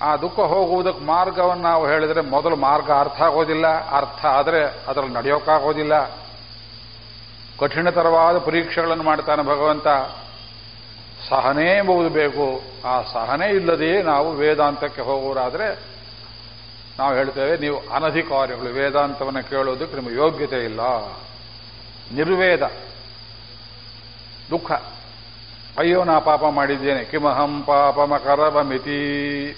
[SPEAKER 1] ಆ ದುಃಖ ಹೋಗುವುದಕ್ಕೆ ಮಾರ್ಗವನ್ನು ನಾವು ಹೇಳಿದರೆ ಮೊದಲು ಮಾರ್ಗ ಅರ್ಥ ಆಗೋದಿಲ್ಲ. ಅರ್ಥ ಆದರೆ ಅದರಲ್ಲಿ ನಡೆಯೋಕ್ಕಾಗೋದಿಲ್ಲ. ಕಠಿಣತರವಾದ ಪರೀಕ್ಷೆಗಳನ್ನು ಮಾಡ್ತಾನೆ ಭಗವಂತ. ಸಹನೆ ಎಂಬುದು ಬೇಕು. ಆ ಸಹನೆ ಇಲ್ಲದೆಯೇ ನಾವು ವೇದಾಂತಕ್ಕೆ ಹೋಗುವರಾದರೆ ನಾವು ಹೇಳ್ತೇವೆ, ನೀವು ಅನಧಿಕಾರಿಗಳು, ವೇದಾಂತವನ್ನು ಕೇಳೋದಕ್ಕೆ ನಿಮ್ಮ ಯೋಗ್ಯತೆ ಇಲ್ಲ. ನಿರ್ವೇದ. ದುಃಖ. ಅಯ್ಯೋ, ನಾ ಪಾಪ ಮಾಡಿದ್ದೇನೆ. ಕಿಮಹಂ ಪಾಪಮಕರವ ಮಿತಿ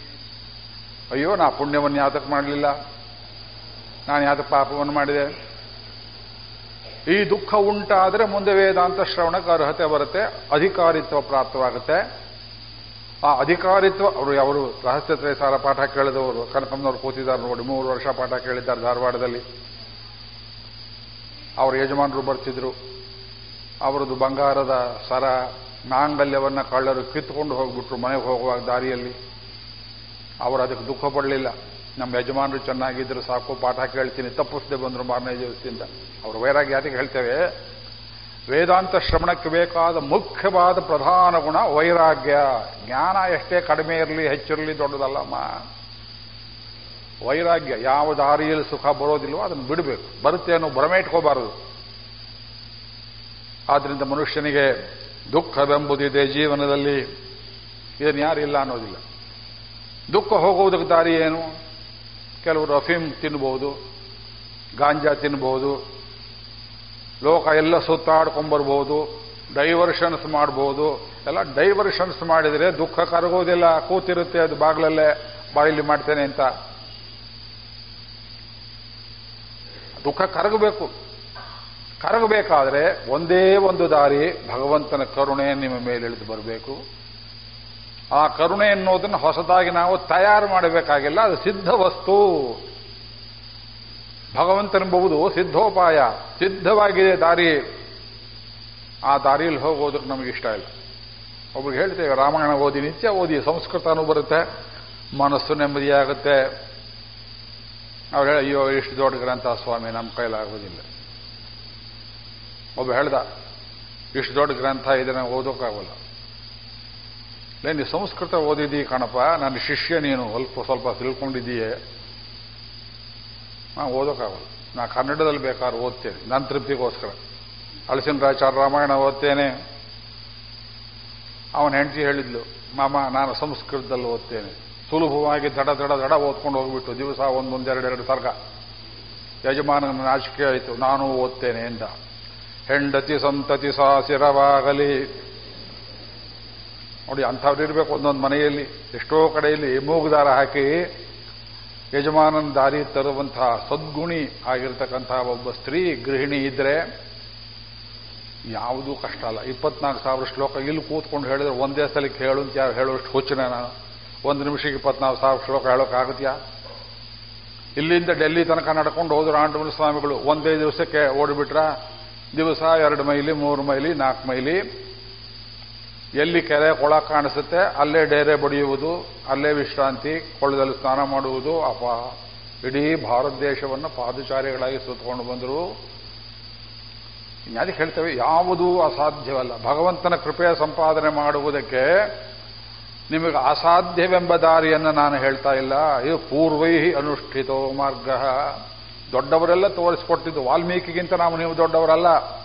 [SPEAKER 1] ಅಯ್ಯೋ, ನಾ ಪುಣ್ಯವನ್ನು ಯಾತಕ್ಕೆ ಮಾಡಲಿಲ್ಲ. ನಾನು ಯಾತಕ್ಕೆ ಪಾಪವನ್ನು ಮಾಡಿದೆ? ಈ ದುಃಖ ಉಂಟಾದರೆ ಮುಂದೆ ವೇದಾಂತ ಶ್ರವಣಕ್ಕೆ ಅರ್ಹತೆ ಬರುತ್ತೆ, ಅಧಿಕಾರಿತ್ವ ಪ್ರಾಪ್ತವಾಗುತ್ತೆ. ಆ ಅಧಿಕಾರಿತ್ವ, ಅವರು ಅವರು ರಹಸ್ಯ ಸಾರ ಪಾಠ ಕೇಳಿದವರು, ಕನಕಮ್ಮನವ್ರು ಕೂತಿದ್ದಾರೆ ನೋಡಿ, ಮೂರು ವರ್ಷ ಪಾಠ ಕೇಳಿದ್ದಾರೆ ಧಾರವಾಡದಲ್ಲಿ. ಅವ್ರ ಯಜಮಾನರು ಬರ್ತಿದ್ರು. ಅವರದ್ದು ಬಂಗಾರದ ಸರ, ಮಾಂಗಲ್ಯವನ್ನ ಕಳ್ಳರು ಕಿತ್ತುಕೊಂಡು ಹೋಗ್ಬಿಟ್ರು ಮನೆಗೆ ಹೋಗುವಾಗ ದಾರಿಯಲ್ಲಿ. ಅವರು ಅದಕ್ಕೆ ದುಃಖ ಪಡಲಿಲ್ಲ. ನಮ್ಮ ಯಜಮಾನರು ಚೆನ್ನಾಗಿದ್ರು ಸಾಕು, ಪಾಠ ಕೇಳ್ತೀನಿ, ತಪ್ಪಿಸದೆ ಬಂದರು ಮಾರನೇ ದಿವಸದಿಂದ ಅವರು ವೈರಾಗ್ಯ ಅದಕ್ಕೆ ಹೇಳ್ತೇವೆ? ವೇದಾಂತ ಶ್ರವಣಕ್ಕೆ ಬೇಕಾದ ಮುಖ್ಯವಾದ ಪ್ರಧಾನ ಗುಣ ವೈರಾಗ್ಯ. ಜ್ಞಾನ ಎಷ್ಟೇ ಕಡಿಮೆ ಇರಲಿ, ಹೆಚ್ಚಿರಲಿ ದೊಡ್ಡದಲ್ಲಮ್ಮ ವೈರಾಗ್ಯ ಯಾವ ದಾರಿಯಲ್ಲಿ ಸುಖ ಬರೋದಿಲ್ವೋ ಅದನ್ನು ಬಿಡಬೇಕು. ಬರುತ್ತೆ ಅನ್ನೋ ಭ್ರಮೆ ಇಟ್ಕೋಬಾರದು. ಆದ್ದರಿಂದ ಮನುಷ್ಯನಿಗೆ ದುಃಖವೆಂಬುದಿದೆ ಜೀವನದಲ್ಲಿ. ಇದನ್ನು ಇಲ್ಲ ಅನ್ನೋದಿಲ್ಲ. ದುಃಖ ಹೋಗುವುದಕ್ಕೆ ದಾರಿ ಏನು? ಕೆಲವರು ಅಫೀಮ್ ತಿನ್ಬೋದು, ಗಾಂಜಾ ತಿನ್ಬೋದು, ಲೋಕ ಎಲ್ಲ ಸುತ್ತಾಡ್ಕೊಂಡ್ಬರ್ಬೋದು ಡೈವರ್ಷನ್ಸ್ ಮಾಡ್ಬೋದು. ಎಲ್ಲ ಡೈವರ್ಷನ್ಸ್ ಮಾಡಿದರೆ ದುಃಖ ಕರಗೋದಿಲ್ಲ, ಕೂತಿರುತ್ತೆ ಅದು ಬಾಗ್ಲಲ್ಲೇ ಬಾಯಿಲಿ ಮಾಡ್ತೇನೆ ಅಂತ. ದುಃಖ ಕರಗಬೇಕು. ಕರಗಬೇಕಾದ್ರೆ ಒಂದೇ ಒಂದು ದಾರಿ ಭಗವಂತನ ಕರುಣೆ ನಿಮ್ಮ ಮೇಲೆ ಇಳಿದು ಬರಬೇಕು. ಆ ಕರುಣೆ ಎನ್ನುವುದನ್ನು ಹೊಸದಾಗಿ ನಾವು ತಯಾರು ಮಾಡಬೇಕಾಗಿಲ್ಲ, ಅದು ಸಿದ್ಧ ವಸ್ತು. ಭಗವಂತನೆಂಬುದು ಸಿದ್ಧೋಪಾಯ, ಸಿದ್ಧವಾಗಿದೆ ದಾರಿ. ಆ ದಾರಿಯಲ್ಲಿ ಹೋಗೋದಕ್ಕೆ ನಮಗೆ ಇಷ್ಟ ಇಲ್ಲ. ಒಬ್ರಿಗೆ ಹೇಳ್ತೇವೆ ರಾಮಾಯಣ ಓದಿ, ನಿತ್ಯ ಓದಿ, ಸಂಸ್ಕೃತನೂ ಬರುತ್ತೆ, ಮನಸ್ಸು ನೆಮ್ಮದಿಯಾಗುತ್ತೆ. ಅವ್ರು ಹೇಳ, ಅಯ್ಯೋ, ಇಷ್ಟು ದೊಡ್ಡ ಗ್ರಂಥ ಸ್ವಾಮಿ, ನಮ್ಮ ಕೈಲಾಗೋದಿಲ್ಲ ಒಬ್ಬ ಹೇಳ್ದ, ಇಷ್ಟು ದೊಡ್ಡ ಗ್ರಂಥ ಇದನ್ನ ಓದೋಕ್ಕಾಗಲ್ಲ. ಲೇ ನೀ ಸಂಸ್ಕೃತ ಓದಿದ್ದೀ ಕಣಪ್ಪ, ನನ್ನ ಶಿಷ್ಯ ನೀನು, ಸ್ವಲ್ಪ ಸ್ವಲ್ಪ ತಿಳ್ಕೊಂಡಿದ್ದೀಯೇ. ನಾನು ಓದೋಕ್ಕಾಗಲ್ಲ. ನಾ ಕನ್ನಡದಲ್ಲಿ ಬೇಕಾದ್ರೆ ಓದ್ತೇನೆ ನನ್ನ ತೃಪ್ತಿಗೋಸ್ಕರ. ಅಳಸಿನರಾಚಾರ್ಯ ರಾಮಾಯಣ ಓದ್ತೇನೆ. ಅವನ ಹೆಂಡತಿ ಹೇಳಿದ್ಲು, ಮಾಮ, ನಾನು ಸಂಸ್ಕೃತದಲ್ಲಿ ಓದ್ತೇನೆ. ಸುಲಭವಾಗಿ ದಡ ದಡ ದಡ ಓದ್ಕೊಂಡು ಹೋಗ್ಬಿಟ್ಟು ದಿವಸ ಒಂದೊಂದು ಎರಡೆರಡು ಸರ್ಗ ಯಜಮಾನನ ನಾಚಿಕೆ ಆಯಿತು, ನಾನು ಓದ್ತೇನೆ ಎಂದ. ಹೆಂಡತಿ ಸಂತತಿ ಸಾಸಿರವಾಗಲಿ ನೋಡಿ ಅಂಥವ್ರು ಇರಬೇಕು ಒಂದೊಂದು ಮನೆಯಲ್ಲಿ, ಎಷ್ಟೋ ಕಡೆಯಲ್ಲಿ ಮೂಗುದಾರ ಹಾಕಿ ಯಜಮಾನನ ದಾರಿ ತರುವಂತಹ ಸದ್ಗುಣಿ ಆಗಿರ್ತಕ್ಕಂಥ ಒಬ್ಬ ಸ್ತ್ರೀ ಗೃಹಿಣಿ ಇದ್ರೆ ಯಾವುದೂ ಕಷ್ಟ ಅಲ್ಲ. ಇಪ್ಪತ್ನಾಲ್ಕು ಸಾವಿರ ಶ್ಲೋಕ ಇಲ್ಲಿ ಕೂತ್ಕೊಂಡು ಹೇಳಿದ್ರೆ ಒಂದೇ ಸಲಕ್ಕೆ ಹೇಳು ಅಂತ ಯಾರು ಹೇಳುವಷ್ಟು ಹುಚ್ಚಿನ ನಾನು. ಒಂದು ನಿಮಿಷಕ್ಕೆ ಇಪ್ಪತ್ನಾಲ್ಕು ಸಾವಿರ ಶ್ಲೋಕ ಹೇಳೋಕ್ಕಾಗತ್ಯಾ ಇಲ್ಲಿಂದ ಡೆಲ್ಲಿ ತನಕ ನಡ್ಕೊಂಡು ಹೋದ್ರು ಆಂಡಮೂಲ ಸ್ವಾಮಿಗಳು ಒಂದೇ ದಿವಸಕ್ಕೆ ಓಡಿಬಿಟ್ರ? ದಿವಸ ಎರಡು ಮೈಲಿ, ಮೂರು ಮೈಲಿ, ನಾಲ್ಕು ಮೈಲಿ. ಎಲ್ಲಿ ಕೆರೆ ಕೊಳ ಕಾಣಿಸುತ್ತೆ, ಅಲ್ಲೇ ಡೇರೆ ಬಡಿಯುವುದು, ಅಲ್ಲೇ ವಿಶ್ರಾಂತಿ ಕೊಳದಲ್ಲಿ ಸ್ನಾನ ಮಾಡುವುದು ಅಪ ಇಡೀ ಭಾರತ ದೇಶವನ್ನು ಪಾದಚಾರಿಗಳಾಗಿ ಸುತ್ತಕೊಂಡು ಬಂದರು. ಅದಕ್ಕೆ ಹೇಳ್ತೇವೆ? ಯಾವುದೂ ಅಸಾಧ್ಯವಲ್ಲ. ಭಗವಂತನ ಕೃಪೆಯ ಸಂಪಾದನೆ ಮಾಡುವುದಕ್ಕೆ ನಿಮಗೆ ಅಸಾಧ್ಯವೆಂಬ ದಾರಿಯನ್ನು ನಾನು ಹೇಳ್ತಾ ಇಲ್ಲ. ಇದು ಪೂರ್ವೈ ಅನುಷ್ಠಿತೋ ಮಾರ್ಗ. ದೊಡ್ಡವರೆಲ್ಲ ತೋರಿಸಿಕೊಟ್ಟಿದ್ದು ವಾಲ್ಮೀಕಿಗಿಂತ ನಾವು ನೀವು ದೊಡ್ಡವರಲ್ಲ.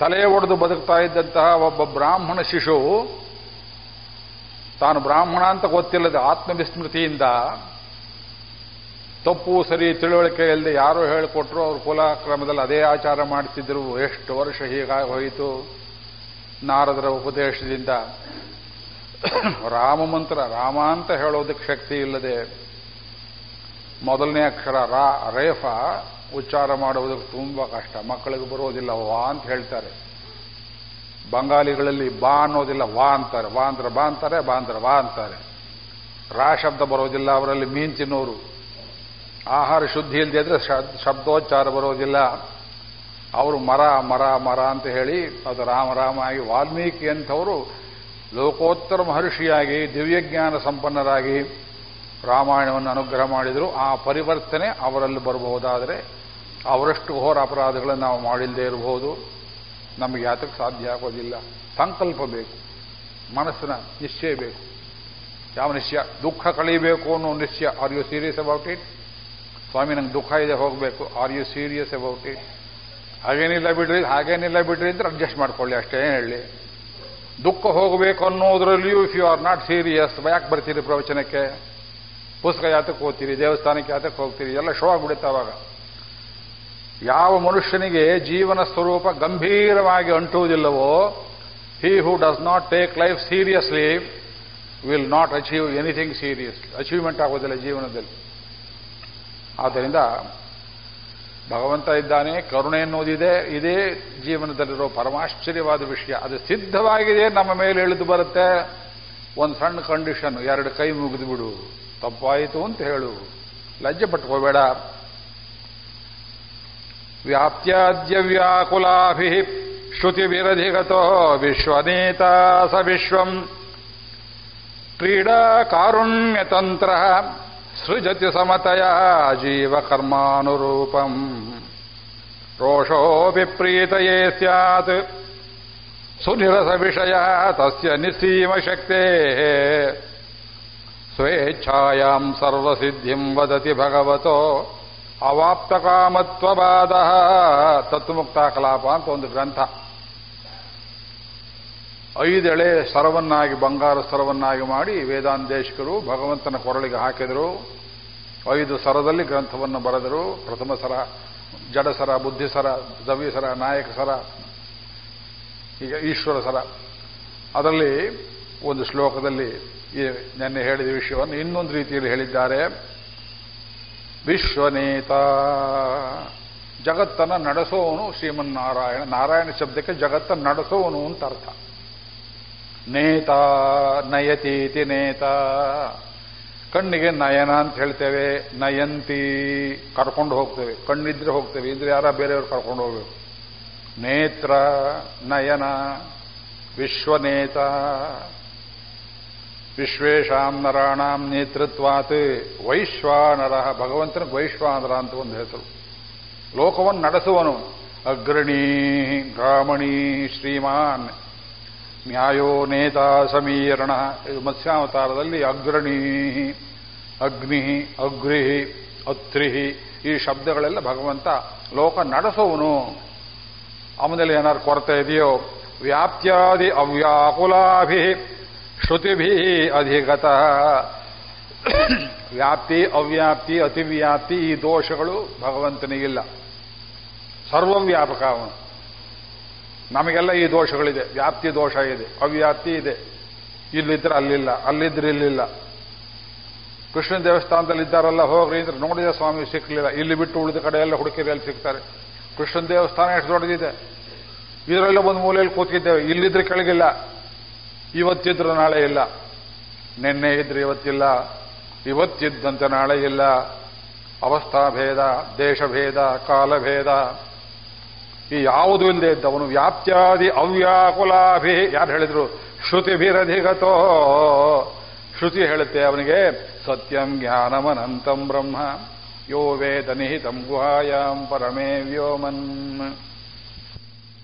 [SPEAKER 1] ತಲೆ ಒಡೆದು ಬದುಕ್ತಾ ಇದ್ದಂತಹ ಒಬ್ಬ ಬ್ರಾಹ್ಮಣ ಶಿಶು, ತಾನು ಬ್ರಾಹ್ಮಣ ಅಂತ ಗೊತ್ತಿಲ್ಲದೆ ಆತ್ಮವಿಸ್ಮೃತಿಯಿಂದ ತಪ್ಪು, ಸರಿ ತಿಳುವಳಿಕೆ ಇಲ್ಲದೆ ಯಾರೋ ಹೇಳಿಕೊಟ್ರು, ಅವ್ರ ಕುಲಾಕ್ರಮದಲ್ಲಿ ಅದೇ ಆಚಾರ ಮಾಡ್ತಿದ್ರು. ಎಷ್ಟು ವರ್ಷ ಹೀಗಾಗಿ ಹೋಯಿತು? ನಾರದರ ಉಪದೇಶದಿಂದ. ರಾಮ ಮಂತ್ರ, ರಾಮ ಅಂತ ಹೇಳೋದಕ್ಕೆ ಶಕ್ತಿ ಇಲ್ಲದೆ, ಮೊದಲನೇ ಅಕ್ಷರ ರಾ, ರೇಫ ಉಚ್ಚಾರ ಮಾಡುವುದಕ್ಕೆ ತುಂಬ ಕಷ್ಟ. ಮಕ್ಕಳಿಗೆ ಬರೋದಿಲ್ಲ, ವಾ ಅಂತ ಹೇಳ್ತಾರೆ. ಬಂಗಾಲಿಗಳಲ್ಲಿ ಬಾ ಅನ್ನೋದಿಲ್ಲ, ವಾ ಅಂತಾರೆ. ವಾ ಅಂದ್ರೆ ಬಾ ಅಂತಾರೆ, ಬಾ ಅಂದ್ರೆ ವಾ ಅಂತಾರೆ. ರಾ ಶಬ್ದ ಬರೋದಿಲ್ಲ, ಅವರಲ್ಲಿ ಮೀನ್ ತಿನ್ನೋರು. ಆಹಾರ ಶುದ್ಧಿ ಇಲ್ಲದೆ ಇದ್ರೆ ಶಬ್ದೋಚ್ಚಾರ ಬರೋದಿಲ್ಲ. ಅವರು ಮರ ಮರ ಮರ ಅಂತ ಹೇಳಿ ಅದು ರಾಮ ರಾಮ ಆಗಿ ವಾಲ್ಮೀಕಿ ಅಂತವರು ಲೋಕೋತ್ತರ ಮಹರ್ಷಿಯಾಗಿ ದಿವ್ಯಜ್ಞಾನ ಸಂಪನ್ನರಾಗಿ ರಾಮಾಯಣವನ್ನು ಅನುಗ್ರಹ ಮಾಡಿದರು ಆ ಪರಿವರ್ತನೆ ಅವರಲ್ಲಿ ಬರಬಹುದಾದರೆ ಅವರಷ್ಟು ಘೋರ ಅಪರಾಧಗಳನ್ನು ನಾವು ಮಾಡಿಲ್ಲದೆ ಇರಬಹುದು. ನಮಗೆ ಯಾತಕ್ಕೆ ಸಾಧ್ಯ ಆಗೋದಿಲ್ಲ. ಸಂಕಲ್ಪ ಬೇಕು. ಮನಸ್ಸಿನ ನಿಶ್ಚಯ ಬೇಕು. ಯಾವ ನಿಶ್ಚಯ? ದುಃಖ ಕಳೀಬೇಕು ಅನ್ನೋ ನಿಶ್ಚಯ. Are you serious about it ಸ್ವಾಮಿ, ನಂಗೆ ದುಃಖ ಇದೆ, ಹೋಗಬೇಕು. Are you serious about it ಹಾಗೇನಿಲ್ಲ ಬಿಡ್ರಿ ಹಾಗೇನಿಲ್ಲ ಬಿಡ್ರಿ ಅಂದ್ರೆ ಅಡ್ಜಸ್ಟ್ ಮಾಡ್ಕೊಳ್ಳಿ, ಅಷ್ಟೇ ಹೇಳಿ. ದುಃಖ ಹೋಗಬೇಕು ಅನ್ನೋದ್ರಲ್ಲಿಯೂ if you are not serious ಯಾಕೆ ಬರ್ತೀರಿ ಪ್ರವಚನಕ್ಕೆ? ಪುಸ್ತಕ ಯಾತಕ್ಕೆ ಓದ್ತೀರಿ, ದೇವಸ್ಥಾನಕ್ಕೆ ಯಾತಕ್ಕೆ ಹೋಗ್ತೀರಿ, ಎಲ್ಲ ಶೋ ಆಗ್ಬಿಡುತ್ತೆ ಅವಾಗ. ಯಾವ ಮನುಷ್ಯನಿಗೆ ಜೀವನ ಸ್ವರೂಪ ಗಂಭೀರವಾಗಿ ಅಂಟುವುದಿಲ್ಲವೋ he who does not take life seriously will not achieve anything serious achievement ಆಗೋದಿಲ್ಲ ಜೀವನದಲ್ಲಿ. ಆದ್ದರಿಂದ ಭಗವಂತ ಇದ್ದಾನೆ, ಕರುಣೆ ಎನ್ನುವುದಿದೆ ಇದೇ ಜೀವನದಲ್ಲಿರೋ ಪರಮಾಶ್ಚರ್ಯವಾದ ವಿಷಯ. ಅದು ಸಿದ್ಧವಾಗಿದೆ, ನಮ್ಮ ಮೇಲೆ ಇಳಿದು ಬರುತ್ತೆ. ಒಂದು ಸಣ್ಣ ಕಂಡೀಷನ್ ಎರಡು ಕೈ ಮುಗಿದು ಬಿಡು ತಪ್ಪಾಯಿತು ಅಂತ ಹೇಳು ಲಜ್ಜೆ ಪಟ್ಕೋಬೇಡ ವ್ಯಾಪ್ತ್ಯಾದ್ಯ ವ್ಯಾಕುಲಾಭಿ ಶ್ರುತಿ ವಿರಧಿಗತೋ ವಿಶ್ವನೇತ ಸ ವಿಶ್ವಂ ಕ್ರೀಡಾ ಕಾರುಣ್ಯತಂತ್ರ ಸೃಜತಿ ಸಮತಯ ಜೀವಕರ್ಮಾನುರೂಪಂ ರೋಷೋ ವಿಪ್ರೀತಯೇ ಸ್ಯಾತ್ ಸುನಿರಸ ವಿಷಯ ತಸ್ಯ ನಿಸ್ಸೀಮ ಶಕ್ತೇ ಸ್ವೇಚ್ಛಾಯಾಂ ಸರ್ವಸಿದ್ಧಿಂ ವದತಿ ಭಗವತೋ ಅವಾಪ್ತ ಕಾಮತ್ವವಾದ ತತ್ವಮುಕ್ತ ಕಲಾಪ ಅಂತ ಒಂದು ಗ್ರಂಥ. ಐದೆಳೆ ಸರವನ್ನಾಗಿ, ಬಂಗಾರ ಸರವನ್ನಾಗಿ ಮಾಡಿ ವೇದಾಂತೇಶಕರು ಭಗವಂತನ ಕೊರಳಿಗೆ ಹಾಕಿದರು. ಐದು ಸರದಲ್ಲಿ ಗ್ರಂಥವನ್ನು ಬರೆದರು. ಪ್ರಥಮ ಸರ ಜಡಸರ ಬುದ್ಧಿಸರ ಸರ, ನಾಯಕ ಸರ, ಈಗ ಈಶ್ವರ ಸರ. ಅದರಲ್ಲಿ ಒಂದು ಶ್ಲೋಕದಲ್ಲಿ ನೆನ್ನೆ ಹೇಳಿದ ವಿಷಯವನ್ನು ಇನ್ನೊಂದು ರೀತಿಯಲ್ಲಿ ಹೇಳಿದ್ದಾರೆ. ವಿಶ್ವನೇತ. ಜಗತ್ತನ್ನು ನಡೆಸೋವನು ಶ್ರೀಮನ್ನಾರಾಯಣ. ನಾರಾಯಣ ಶಬ್ದಕ್ಕೆ ಜಗತ್ತನ್ನು ನಡೆಸೋವನು ಅಂತ ಅರ್ಥ. ನೇತ, ನಯತೀತಿ ನೇತ. ಕಣ್ಣಿಗೆ ನಯನ ಅಂತ ಹೇಳ್ತೇವೆ. ನಯಂತಿ. ಕರ್ಕೊಂಡು ಹೋಗ್ತೇವೆ. ಕಣ್ಣಿದ್ರೆ ಹೋಗ್ತೇವೆ. ಇದ್ರೆ ಯಾರ ಬೇರೆಯವ್ರು ಕರ್ಕೊಂಡು ಹೋಗ್ಬೇಕು? ನೇತ್ರ, ನಯನ, ವಿಶ್ವನೇತ. ವಿಶ್ವೇಶಾಂ ನರಾಣಾಂ ನೇತೃತ್ವಾತ್ ವೈಶ್ವಾನರ. ಭಗವಂತನ ವೈಶ್ವಾನರ ಅಂತ ಒಂದು ಹೆಸರು. ಲೋಕವನ್ನು ನಡೆಸುವನು. ಅಗ್ರಣೀ ಗ್ರಾಮಣಿ ಶ್ರೀಮಾನ್ ನ್ಯಾಯೋ ನೇತಾ ಸಮೀರಣ. ಇದು ಮತ್ಸ್ಯಾವತಾರದಲ್ಲಿ ಅಗ್ರಣೀ, ಅಗ್ನಿ, ಅಗ್ರಿ ಅತ್ರಿಹಿ ಈ ಶಬ್ದಗಳೆಲ್ಲ ಭಗವಂತ ಲೋಕ ನಡೆಸುವನು. ಆಮೇಲೆ ಏನಾದ್ರು ಕೊರತೆ ಇದೆಯೋ? ವ್ಯಾಪ್ತ್ಯಾದಿ ಅವ್ಯಾಕುಲಾಭಿ ಶ್ರುತಿಭಿ ಅಧಿಗತ. ವ್ಯಾಪ್ತಿ, ಅವ್ಯಾಪ್ತಿ, ಅತಿವ್ಯಾಪ್ತಿ, ಈ ದೋಷಗಳು ಭಗವಂತನಿಗಿಲ್ಲ ಸರ್ವವ್ಯಾಪಕ ಅವನು. ನಮಗೆಲ್ಲ ಈ ದೋಷಗಳಿದೆ. ವ್ಯಾಪ್ತಿ ದೋಷ ಇದೆ. ಅವ್ಯಾಪ್ತಿ ಇದೆ. ಇಲ್ಲಿದ್ರೆ ಅಲ್ಲಿಲ್ಲ. ಅಲ್ಲಿದ್ರೆ ಇಲ್ಲಿಲ್ಲ. ಕೃಷ್ಣ ದೇವಸ್ಥಾನದಲ್ಲಿ ಇದ್ದಾರಲ್ಲ, ಹೋಗ್ರಿ ಅಂದ್ರೆ ನೋಡಿದ ಸ್ವಾಮಿ ಸಿಕ್ಕಲಿಲ್ಲ ಇಲ್ಲಿ ಬಿಟ್ಟು ಉಳಿದ ಕಡೆ ಎಲ್ಲ ಹುಡುಕಿರಿ ಅಲ್ಲಿ ಸಿಗ್ತಾರೆ. ಕೃಷ್ಣ ದೇವಸ್ಥಾನ ಎಷ್ಟು ದೊಡ್ಡದಿದೆ. ಇದರೆಲ್ಲ ಒಂದು ಮೂಲೆಯಲ್ಲಿ ಕೂತಿದ್ದೇವೆ. ಇಲ್ಲಿದ್ರೆ ಕೆಳಗಿಲ್ಲ. ಇವತ್ತಿದ್ರು ನಾಳೆ ಇಲ್ಲ. ನಿನ್ನೆ ಇದ್ರೆ ಇವತ್ತಿಲ್ಲ. ಇವತ್ತಿದ್ದಂತೆ ನಾಳೆ ಇಲ್ಲ. ಅವಸ್ಥಾಭೇದ, ದೇಶಭೇದ, ಕಾಲಭೇದ. ಈ ಯಾವುದು ಇಲ್ಲದೆ ಇದ್ದವನು ವ್ಯಾಪ್ತ್ಯಾದಿ ಅವ್ಯಾಕುಲಾಭಿ ಯಾರು ಹೇಳಿದ್ರು? ಶ್ರುತಿಭಿರಧಿಗತೋ. ಶ್ರುತಿ ಹೇಳುತ್ತೆ ಅವನಿಗೆ, ಸತ್ಯಂ ಜ್ಞಾನಮನಂತಂ ಬ್ರಹ್ಮ. ಯೋ ವೇದ ನಿಹಿತಂ ಗುಹಾಯಾಂ ಪರಮೇ ವ್ಯೋಮನ್.